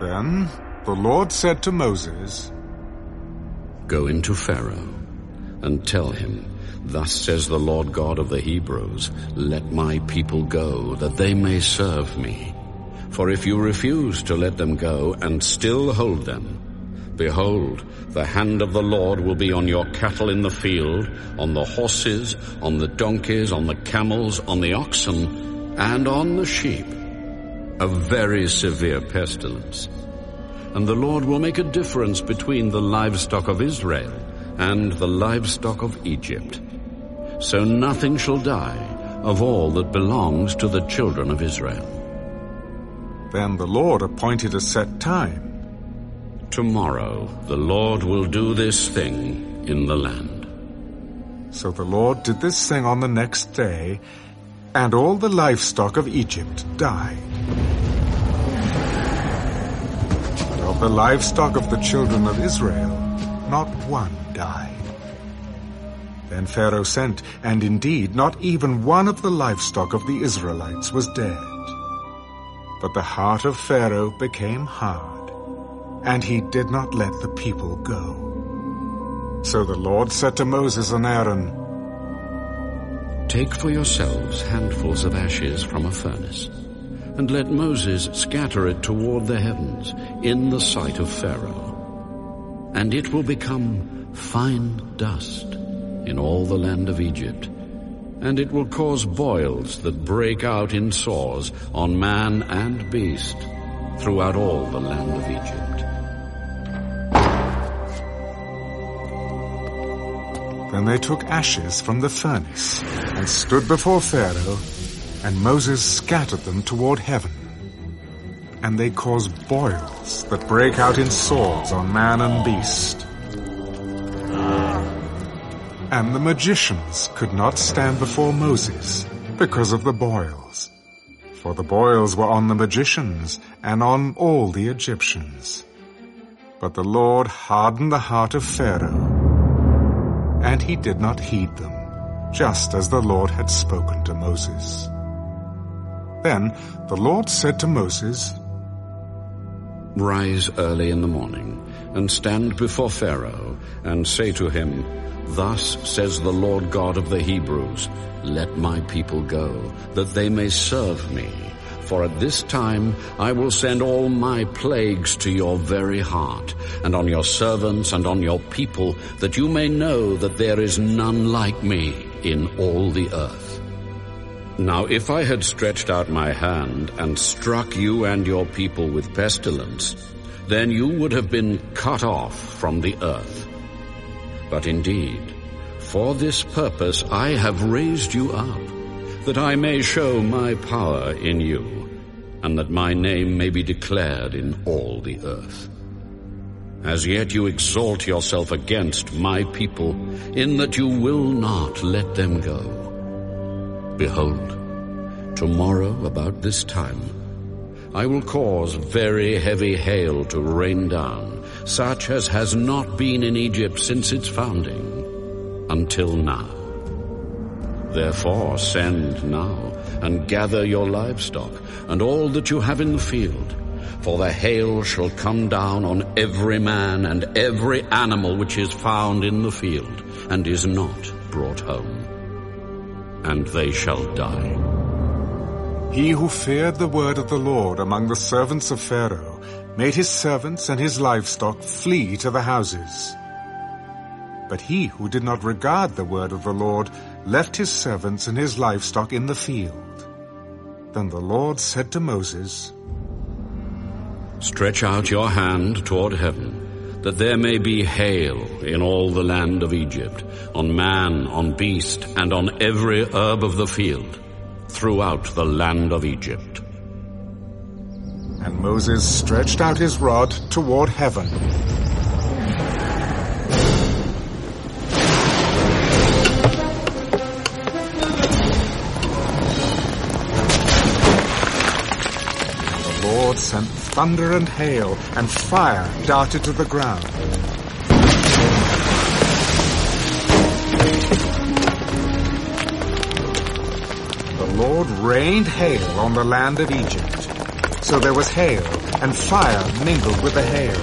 Then the Lord said to Moses, Go into Pharaoh and tell him, Thus says the Lord God of the Hebrews, Let my people go, that they may serve me. For if you refuse to let them go and still hold them, behold, the hand of the Lord will be on your cattle in the field, on the horses, on the donkeys, on the camels, on the oxen, and on the sheep. A very severe pestilence. And the Lord will make a difference between the livestock of Israel and the livestock of Egypt. So nothing shall die of all that belongs to the children of Israel. Then the Lord appointed a set time. Tomorrow the Lord will do this thing in the land. So the Lord did this thing on the next day, and all the livestock of Egypt died. But of the livestock of the children of Israel, not one died. Then Pharaoh sent, and indeed not even one of the livestock of the Israelites was dead. But the heart of Pharaoh became hard, and he did not let the people go. So the Lord said to Moses and Aaron, Take for yourselves handfuls of ashes from a furnace, and let Moses scatter it toward the heavens in the sight of Pharaoh. And it will become fine dust in all the land of Egypt, and it will cause boils that break out in sores on man and beast throughout all the land of Egypt. Then they took ashes from the furnace and stood before Pharaoh, and Moses scattered them toward heaven. And they caused boils that break out in sores on man and beast. And the magicians could not stand before Moses because of the boils. For the boils were on the magicians and on all the Egyptians. But the Lord hardened the heart of Pharaoh, and he did not heed them, just as the Lord had spoken to Moses. Then the Lord said to Moses, Rise early in the morning, and stand before Pharaoh, and say to him, Thus says the Lord God of the Hebrews, Let my people go, that they may serve me. For at this time I will send all my plagues to your very heart, and on your servants and on your people, that you may know that there is none like me in all the earth. Now if I had stretched out my hand and struck you and your people with pestilence, then you would have been cut off from the earth. But indeed, for this purpose I have raised you up, that I may show my power in you, and that my name may be declared in all the earth. As yet you exalt yourself against my people, in that you will not let them go. Behold, tomorrow about this time, I will cause very heavy hail to rain down, such as has not been in Egypt since its founding, until now. Therefore send now, and gather your livestock, and all that you have in the field, for the hail shall come down on every man and every animal which is found in the field, and is not brought home. And they shall die. He who feared the word of the Lord among the servants of Pharaoh made his servants and his livestock flee to the houses. But he who did not regard the word of the Lord left his servants and his livestock in the field. Then the Lord said to Moses, Stretch out your hand toward heaven, that there may be hail in all the land of Egypt, on man, on beast, and on every herb of the field, throughout the land of Egypt. And Moses stretched out his rod toward heaven. The Lord sent thunder and hail, and fire darted to the ground. The Lord rained hail on the land of Egypt. So there was hail, and fire mingled with the hail,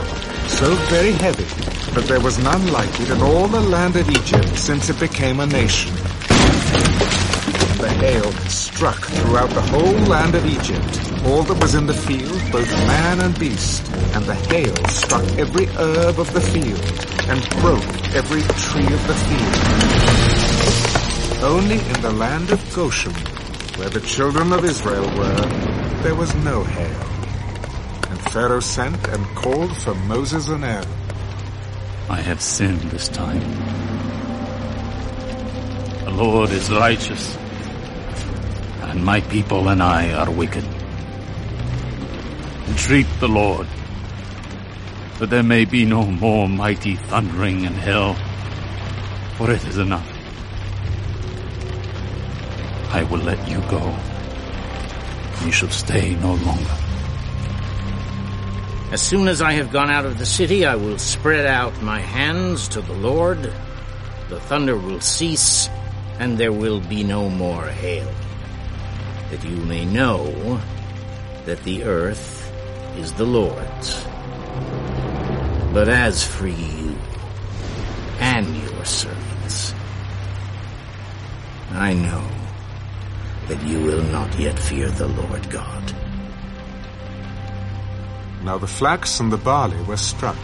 so very heavy that there was none like it in all the land of Egypt since it became a nation. The hail struck throughout the whole land of Egypt, all that was in the field, both man and beast, and the hail struck every herb of the field, and broke every tree of the field. Only in the land of Goshen, where the children of Israel were, there was no hail. And Pharaoh sent and called for Moses and Aaron. I have sinned this time. The Lord is righteous, and my people and I are wicked. Entreat the Lord, that there may be no more mighty thundering in hell, for it is enough. I will let you go. You shall stay no longer. As soon as I have gone out of the city, I will spread out my hands to the Lord. The thunder will cease, and there will be no more hail. That you may know that the earth is the Lord's. But as for you and your servants, I know that you will not yet fear the Lord God. Now the flax and the barley were struck,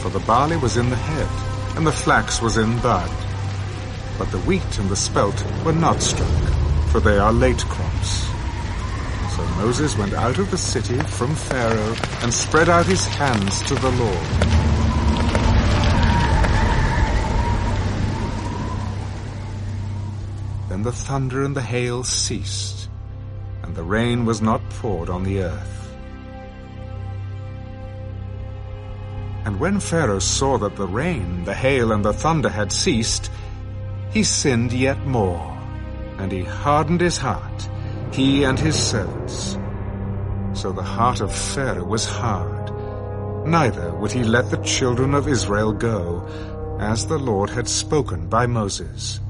for the barley was in the head, and the flax was in bud. But the wheat and the spelt were not struck, for they are late crops. So Moses went out of the city from Pharaoh and spread out his hands to the Lord. Then the thunder and the hail ceased, and the rain was not poured on the earth. And when Pharaoh saw that the rain, the hail, and the thunder had ceased, he sinned yet more, and he hardened his heart, he and his servants. So the heart of Pharaoh was hard, neither would he let the children of Israel go, as the Lord had spoken by Moses.